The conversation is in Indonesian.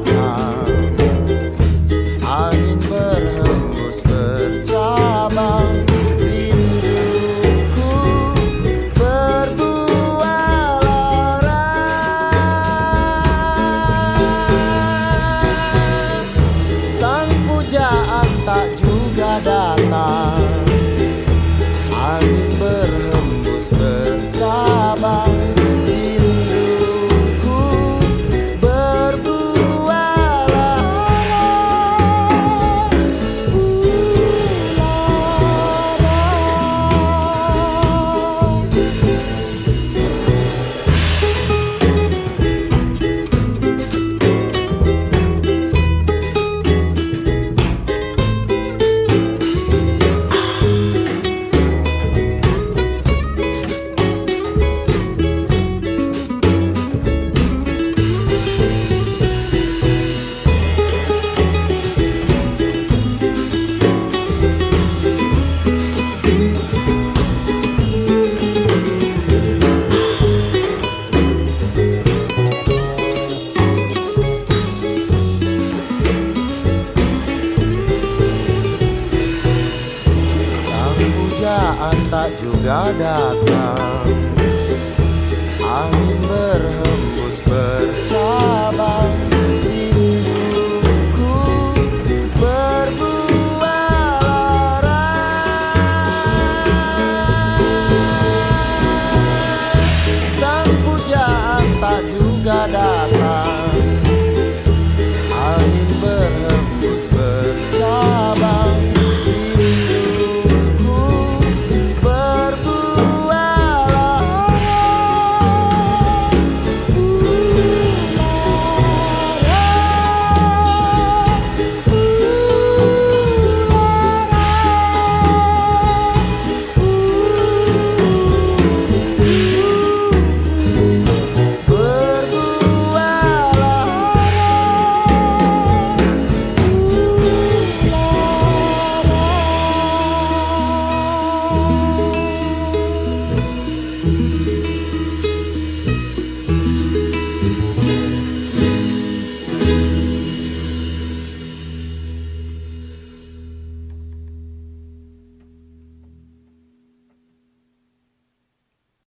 belakang Angin berhembus bercabang Rinduku berbuah larang Sang pujaan tak juga datang. Kebahagiaan tak juga datang. Angin berhembus bercabang